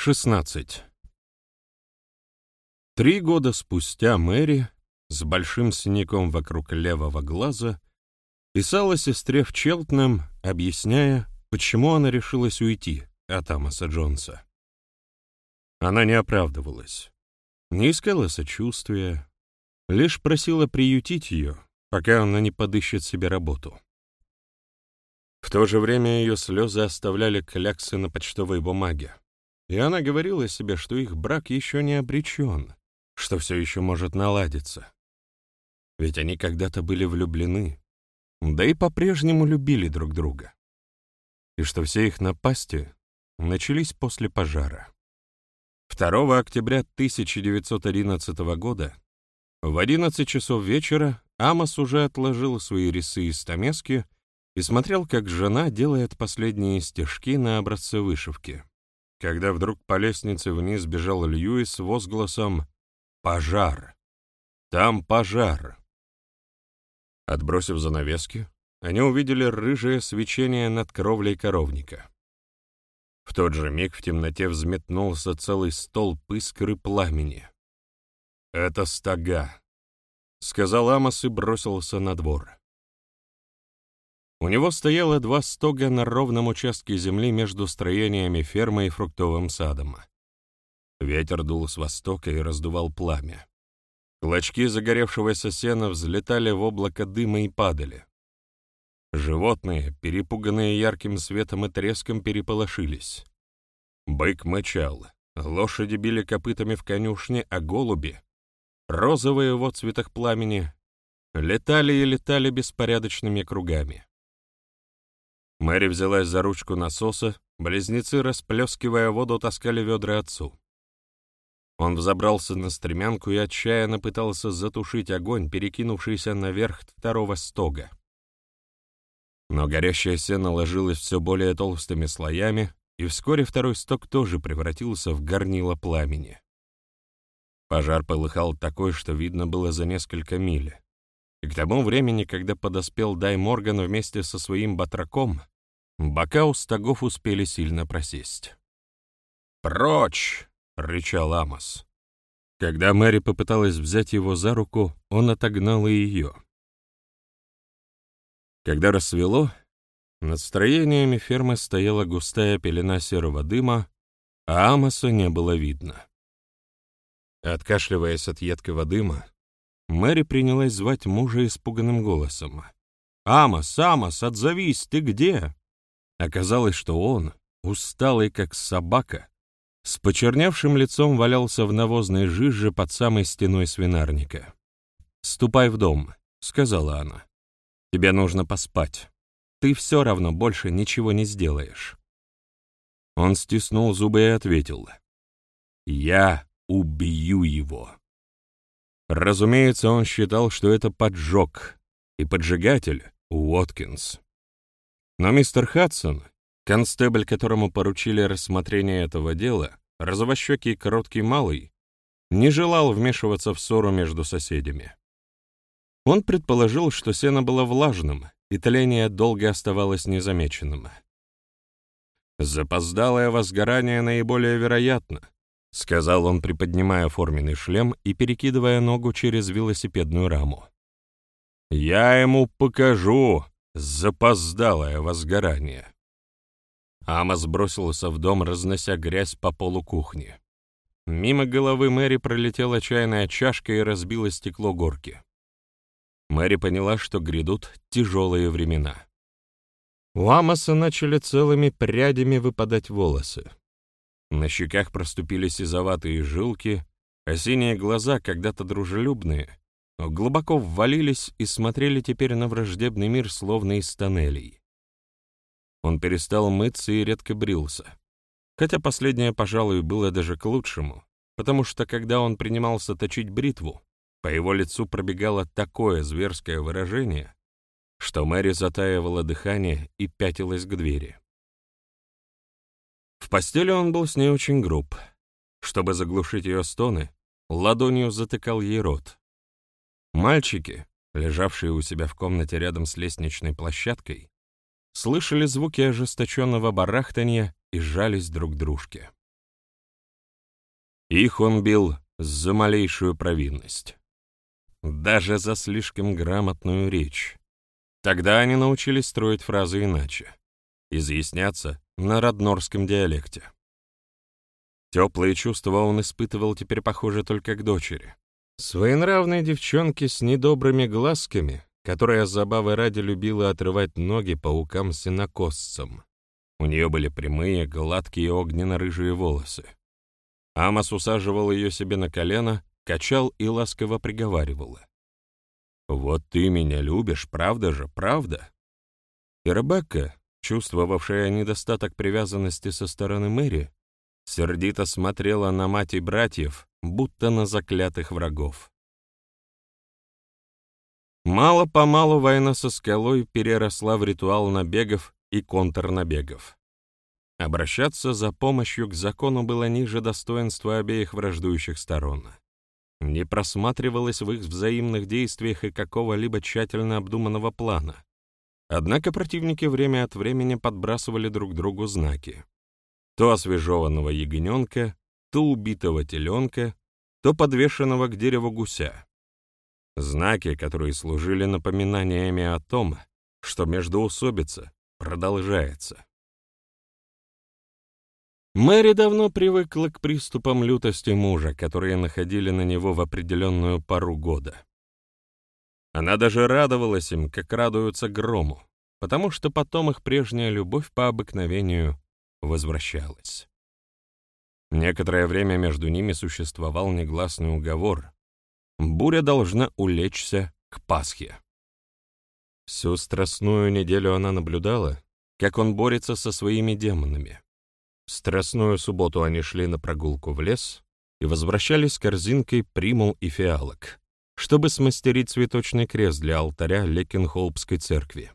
16. Три года спустя Мэри с большим синяком вокруг левого глаза писала сестре в Челтнем, объясняя, почему она решилась уйти от Амоса Джонса. Она не оправдывалась, не искала сочувствия, лишь просила приютить ее, пока она не подыщет себе работу. В то же время ее слезы оставляли кляксы на почтовой бумаге, и она говорила себе, что их брак еще не обречен, что все еще может наладиться. Ведь они когда-то были влюблены, да и по-прежнему любили друг друга. И что все их напасти начались после пожара. 2 октября 1911 года в 11 часов вечера Амос уже отложил свои рисы из стамески и смотрел, как жена делает последние стежки на образце вышивки когда вдруг по лестнице вниз бежал Льюис с возгласом «Пожар! Там пожар!». Отбросив занавески, они увидели рыжее свечение над кровлей коровника. В тот же миг в темноте взметнулся целый столб искры пламени. «Это стога», — сказал Амос и бросился на двор. У него стояло два стога на ровном участке земли между строениями фермы и фруктовым садом. Ветер дул с востока и раздувал пламя. Клочки загоревшегося сена взлетали в облако дыма и падали. Животные, перепуганные ярким светом и треском, переполошились. Бык мычал, лошади били копытами в конюшне, а голуби, розовые в отцветах пламени, летали и летали беспорядочными кругами. Мэри взялась за ручку насоса, близнецы, расплескивая воду, таскали ведра отцу. Он взобрался на стремянку и отчаянно пытался затушить огонь, перекинувшийся наверх второго стога. Но горящее сено ложилось все более толстыми слоями, и вскоре второй сток тоже превратился в горнило пламени. Пожар полыхал такой, что видно было за несколько миль. И к тому времени, когда подоспел Дай Морган вместе со своим батраком, бока у стогов успели сильно просесть. «Прочь!» — рычал Амос. Когда Мэри попыталась взять его за руку, он отогнал и ее. Когда рассвело, над строениями фермы стояла густая пелена серого дыма, а Амоса не было видно. Откашливаясь от едкого дыма, Мэри принялась звать мужа испуганным голосом. «Амос, Амос, отзовись, ты где?» Оказалось, что он, усталый как собака, с почерневшим лицом валялся в навозной жиже под самой стеной свинарника. «Ступай в дом», — сказала она. «Тебе нужно поспать. Ты все равно больше ничего не сделаешь». Он стиснул зубы и ответил. «Я убью его». Разумеется, он считал, что это поджог, и поджигатель — Уоткинс. Но мистер Хадсон, констебль, которому поручили рассмотрение этого дела, розовощекий короткий малый, не желал вмешиваться в ссору между соседями. Он предположил, что сено было влажным, и тление долго оставалось незамеченным. Запоздалое возгорание наиболее вероятно, — сказал он, приподнимая форменный шлем и перекидывая ногу через велосипедную раму. «Я ему покажу запоздалое возгорание». Амос бросился в дом, разнося грязь по полу кухни. Мимо головы Мэри пролетела чайная чашка и разбила стекло горки. Мэри поняла, что грядут тяжелые времена. У Амоса начали целыми прядями выпадать волосы. На щеках проступили сизоватые жилки, а синие глаза, когда-то дружелюбные, глубоко ввалились и смотрели теперь на враждебный мир, словно из тоннелей. Он перестал мыться и редко брился. Хотя последнее, пожалуй, было даже к лучшему, потому что, когда он принимался точить бритву, по его лицу пробегало такое зверское выражение, что Мэри затаивала дыхание и пятилась к двери. В постели он был с ней очень груб. Чтобы заглушить ее стоны, ладонью затыкал ей рот. Мальчики, лежавшие у себя в комнате рядом с лестничной площадкой, слышали звуки ожесточенного барахтанья и сжались друг дружке. Их он бил за малейшую провинность. Даже за слишком грамотную речь. Тогда они научились строить фразы иначе, изъясняться на роднорском диалекте. Теплые чувства он испытывал теперь, похоже, только к дочери. Своенравной девчонке с недобрыми глазками, которая забавы ради любила отрывать ноги паукам-сенокосцам. У нее были прямые, гладкие огненно-рыжие волосы. Амос усаживал ее себе на колено, качал и ласково приговаривал. «Вот ты меня любишь, правда же, правда?» И Ребекка, чувствовавшая недостаток привязанности со стороны Мэри, сердито смотрела на мать и братьев, будто на заклятых врагов. Мало-помалу война со скалой переросла в ритуал набегов и контрнабегов. Обращаться за помощью к закону было ниже достоинства обеих враждующих сторон. Не просматривалось в их взаимных действиях и какого-либо тщательно обдуманного плана. Однако противники время от времени подбрасывали друг другу знаки. То освежеванного ягненка, то убитого теленка, то подвешенного к дереву гуся. Знаки, которые служили напоминаниями о том, что междоусобица продолжается. Мэри давно привыкла к приступам лютости мужа, которые находили на него в определенную пару года. Она даже радовалась им, как радуются грому, потому что потом их прежняя любовь по обыкновению возвращалась. Некоторое время между ними существовал негласный уговор. Буря должна улечься к Пасхе. Всю страстную неделю она наблюдала, как он борется со своими демонами. В страстную субботу они шли на прогулку в лес и возвращались с корзинкой примул и фиалок, чтобы смастерить цветочный крест для алтаря Лекенхолпской церкви.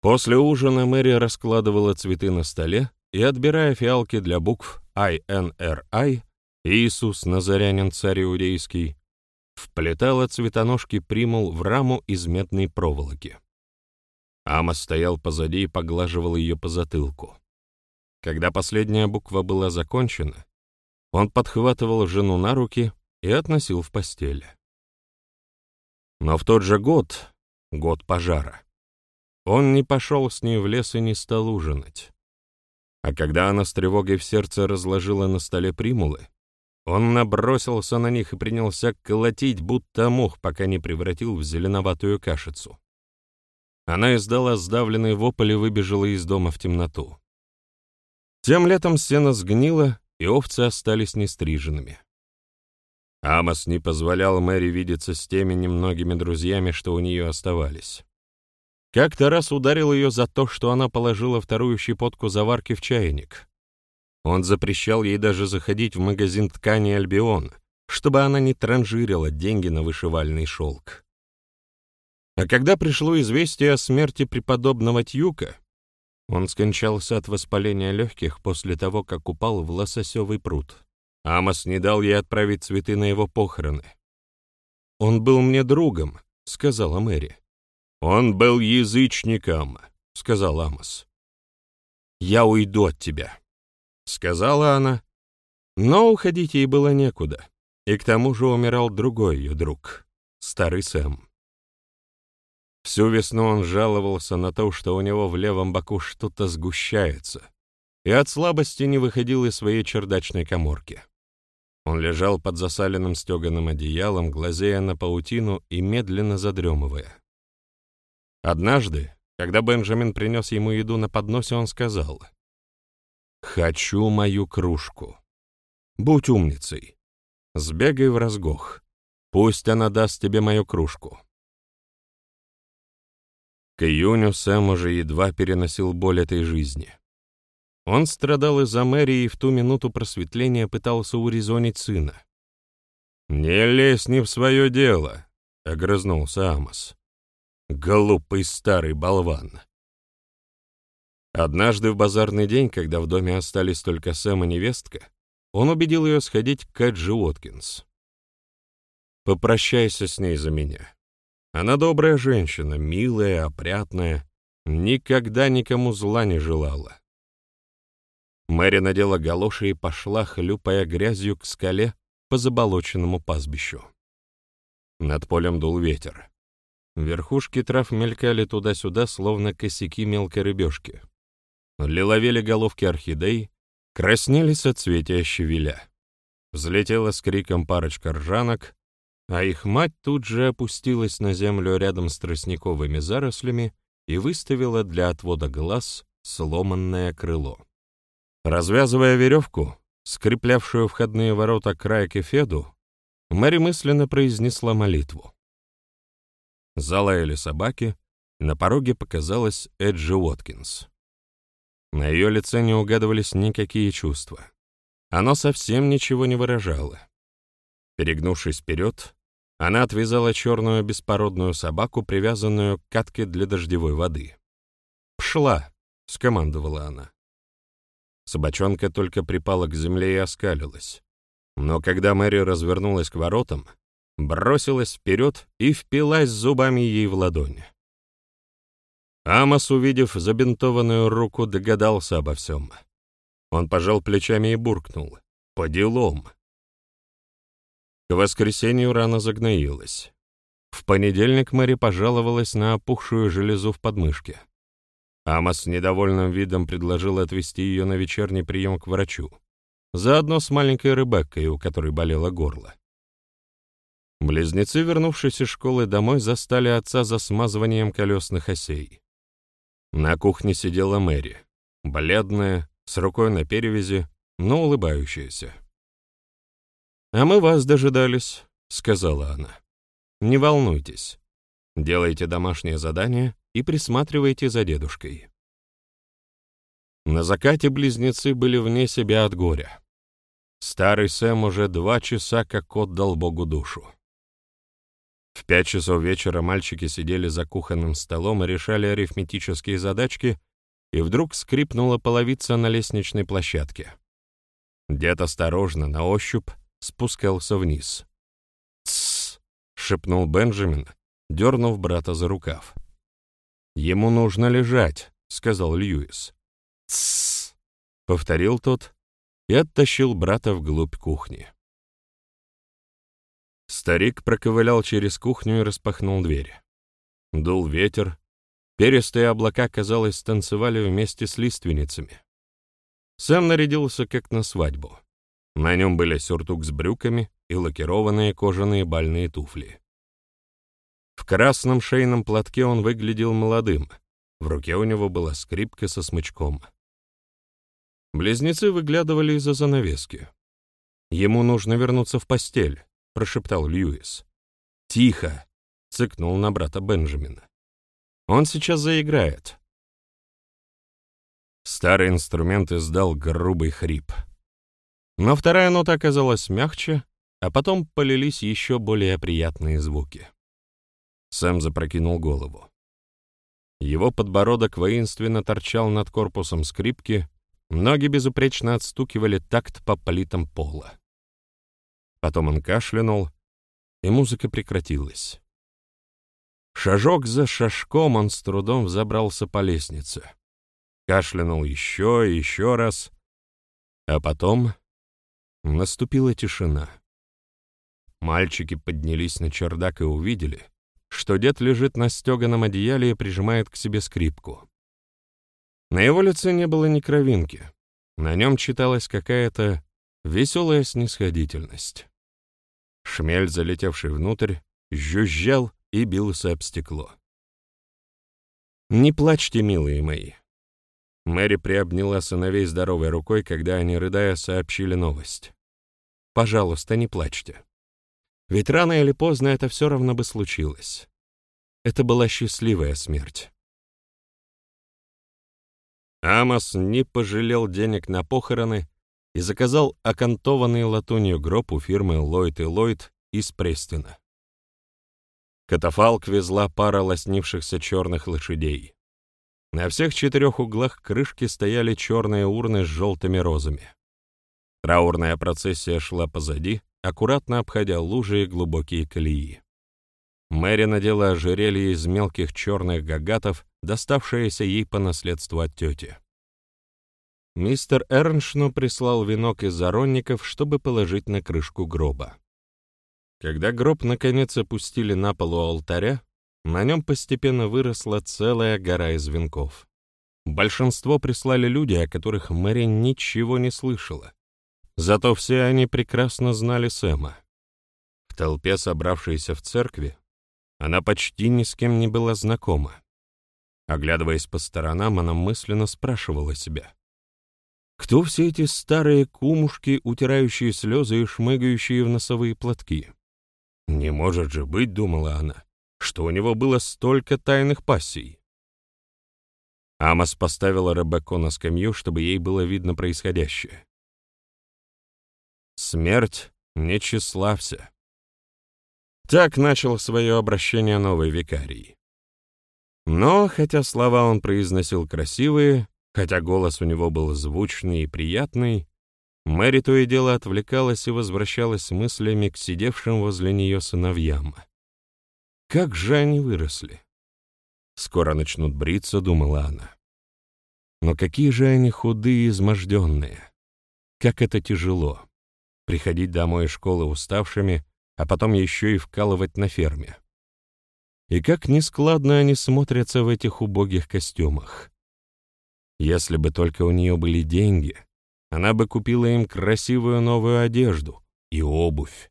После ужина Мэри раскладывала цветы на столе и, отбирая фиалки для букв INRI, Иисус, Назарянин, царь иудейский, вплетала цветоножки примул в раму из медной проволоки. Ама стоял позади и поглаживал ее по затылку. Когда последняя буква была закончена, он подхватывал жену на руки и относил в постель. Но в тот же год, год пожара, он не пошел с ней в лес и не стал ужинать. А когда она с тревогой в сердце разложила на столе примулы, он набросился на них и принялся колотить, будто мух, пока не превратил в зеленоватую кашицу. Она издала сдавленный вопль и выбежала из дома в темноту. Тем летом сено сгнило, и овцы остались нестриженными. Амос не позволял Мэри видеться с теми немногими друзьями, что у нее оставались. Как-то раз ударил ее за то, что она положила вторую щепотку заварки в чайник. Он запрещал ей даже заходить в магазин ткани «Альбион», чтобы она не транжирила деньги на вышивальный шелк. А когда пришло известие о смерти преподобного Тьюка, он скончался от воспаления легких после того, как упал в лососевый пруд. Амос не дал ей отправить цветы на его похороны. «Он был мне другом», — сказала Мэри. «Он был язычником», — сказал Амос. «Я уйду от тебя», — сказала она. Но уходить ей было некуда, и к тому же умирал другой ее друг, старый Сэм. Всю весну он жаловался на то, что у него в левом боку что-то сгущается, и от слабости не выходил из своей чердачной коморки. Он лежал под засаленным стеганым одеялом, глазея на паутину и медленно задремывая. Однажды, когда Бенджамин принес ему еду на подносе, он сказал, «Хочу мою кружку. Будь умницей. Сбегай в разгох. Пусть она даст тебе мою кружку». К июню Сэм уже едва переносил боль этой жизни. Он страдал из-за Мэри и в ту минуту просветления пытался урезонить сына. «Не лезь не в свое дело», — огрызнулся Амос. Глупый старый болван. Однажды в базарный день, когда в доме остались только Сэм и невестка, он убедил ее сходить к Кэджи Уоткинс. «Попрощайся с ней за меня. Она добрая женщина, милая, опрятная, никогда никому зла не желала». Мэри надела галоши и пошла, хлюпая грязью к скале по заболоченному пастбищу. Над полем дул ветер. Верхушки трав мелькали туда-сюда, словно косяки мелкой рыбешки. Лиловели головки орхидей, краснели соцветия щавеля. Взлетела с криком парочка ржанок, а их мать тут же опустилась на землю рядом с тростниковыми зарослями и выставила для отвода глаз сломанное крыло. Развязывая веревку, скреплявшую входные ворота края кефеду, Мэри мысленно произнесла молитву. Залаяли собаки, на пороге показалась Эджи Уоткинс. На ее лице не угадывались никакие чувства. Оно совсем ничего не выражало. Перегнувшись вперед, она отвязала черную беспородную собаку, привязанную к катке для дождевой воды. «Пшла!» — скомандовала она. Собачонка только припала к земле и оскалилась. Но когда Мэри развернулась к воротам, бросилась вперед и впилась зубами ей в ладонь. Амос, увидев забинтованную руку, догадался обо всем. Он пожал плечами и буркнул. «По делам!» К воскресенью рана загноилась. В понедельник Мэри пожаловалась на опухшую железу в подмышке. Амос с недовольным видом предложил отвезти ее на вечерний прием к врачу, заодно с маленькой Ребеккой, у которой болело горло. Близнецы, вернувшись из школы домой, застали отца за смазыванием колесных осей. На кухне сидела Мэри, бледная, с рукой на перевязи, но улыбающаяся. «А мы вас дожидались», — сказала она. «Не волнуйтесь. Делайте домашнее задание и присматривайте за дедушкой». На закате близнецы были вне себя от горя. Старый Сэм уже два часа как отдал Богу душу. В пять часов вечера мальчики сидели за кухонным столом и решали арифметические задачки, и вдруг скрипнула половица на лестничной площадке. Дед осторожно, на ощупь, спускался вниз. «Тссс!» — шепнул Бенджамин, дернув брата за рукав. «Ему нужно лежать», — сказал Льюис. «Тссс!» — повторил тот и оттащил брата вглубь кухни. Старик проковылял через кухню и распахнул дверь. Дул ветер, перистые облака, казалось, танцевали вместе с лиственницами. Сэм нарядился как на свадьбу. На нем были сюртук с брюками и лакированные кожаные бальные туфли. В красном шейном платке он выглядел молодым, в руке у него была скрипка со смычком. Близнецы выглядывали из-за занавески. «Ему нужно вернуться в постель», — прошептал Льюис. «Тихо!» — цыкнул на брата Бенджамина. «Он сейчас заиграет». Старый инструмент издал грубый хрип — но вторая нота оказалась мягче, а потом полились еще более приятные звуки. Сэм запрокинул голову. Его подбородок воинственно торчал над корпусом скрипки, ноги безупречно отстукивали такт по плитам пола. Потом он кашлянул, и музыка прекратилась. Шажок за шажком он с трудом взобрался по лестнице. Кашлянул еще и еще раз, а потом Наступила тишина. Мальчики поднялись на чердак и увидели, что дед лежит на стеганом одеяле и прижимает к себе скрипку. На его лице не было ни кровинки. На нем читалась какая-то веселая снисходительность. Шмель, залетевший внутрь, жужжал и бился об стекло. «Не плачьте, милые мои», Мэри приобняла сыновей здоровой рукой, когда они, рыдая, сообщили новость. «Пожалуйста, не плачьте. Ведь рано или поздно это все равно бы случилось. Это была счастливая смерть». Амос не пожалел денег на похороны и заказал окантованный латунью гроб у фирмы Ллойд и Ллойд из Престина. Катафалк везла пара лоснившихся черных лошадей. На всех четырех углах крышки стояли черные урны с желтыми розами. Траурная процессия шла позади, аккуратно обходя лужи и глубокие колеи. Мэри надела ожерелье из мелких черных гагатов, доставшееся ей по наследству от тети. мистер Эрншну прислал венок из заронников, чтобы положить на крышку гроба. Когда гроб наконец опустили на полу алтаря, на нем постепенно выросла целая гора из венков. Большинство прислали люди, о которых Мэри ничего не слышала. Зато все они прекрасно знали Сэма. В толпе, собравшейся в церкви, она почти ни с кем не была знакома. Оглядываясь по сторонам, она мысленно спрашивала себя. Кто все эти старые кумушки, утирающие слезы и шмыгающие в носовые платки? Не может же быть, думала она, что у него было столько тайных пассий. Амос поставила Ребекку на скамью, чтобы ей было видно происходящее. Смерть не тщеславься. Так начал свое обращение новый викарий. Но, хотя слова он произносил красивые, хотя голос у него был звучный и приятный, Мэри то и дело отвлекалась и возвращалась мыслями к сидевшим возле нее сыновьям. Как же они выросли! Скоро начнут бриться, думала она. Но какие же они худые и изможденные! Как это тяжело! Приходить домой из школы уставшими, а потом еще и вкалывать на ферме. И как нескладно они смотрятся в этих убогих костюмах. Если бы только у нее были деньги, она бы купила им красивую новую одежду и обувь.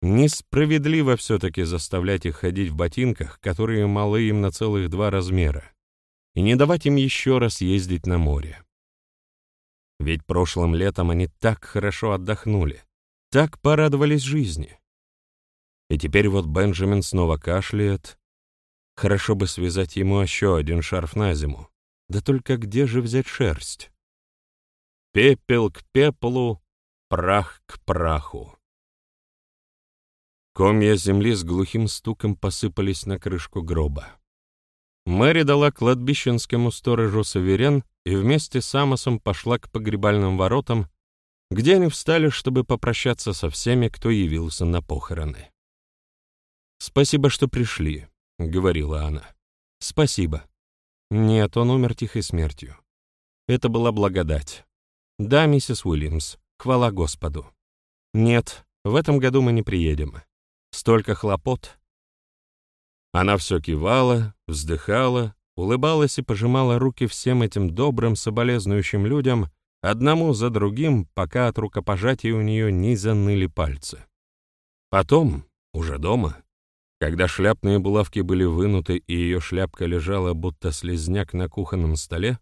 Несправедливо все-таки заставлять их ходить в ботинках, которые малы им на целых два размера, и не давать им еще раз ездить на море. Ведь прошлым летом они так хорошо отдохнули, так порадовались жизни. И теперь вот Бенджамин снова кашляет. Хорошо бы связать ему еще один шарф на зиму. Да только где же взять шерсть? Пепел к пеплу, прах к праху. Комья земли с глухим стуком посыпались на крышку гроба. Мэри дала кладбищенскому сторожу саверен и вместе с Амосом пошла к погребальным воротам, где они встали, чтобы попрощаться со всеми, кто явился на похороны. «Спасибо, что пришли», — говорила она. «Спасибо». Нет, он умер тихой смертью. Это была благодать. Да, миссис Уильямс, хвала Господу. Нет, в этом году мы не приедем. Столько хлопот. Она все кивала, вздыхала, улыбалась и пожимала руки всем этим добрым, соболезнующим людям, одному за другим, пока от рукопожатия у нее не заныли пальцы. Потом, уже дома, когда шляпные булавки были вынуты и ее шляпка лежала, будто слезняк на кухонном столе,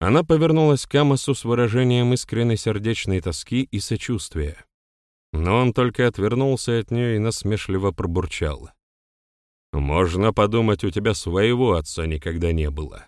она повернулась к Амосу с выражением искренней сердечной тоски и сочувствия. Но он только отвернулся от нее и насмешливо пробурчал. «Можно подумать, у тебя своего отца никогда не было».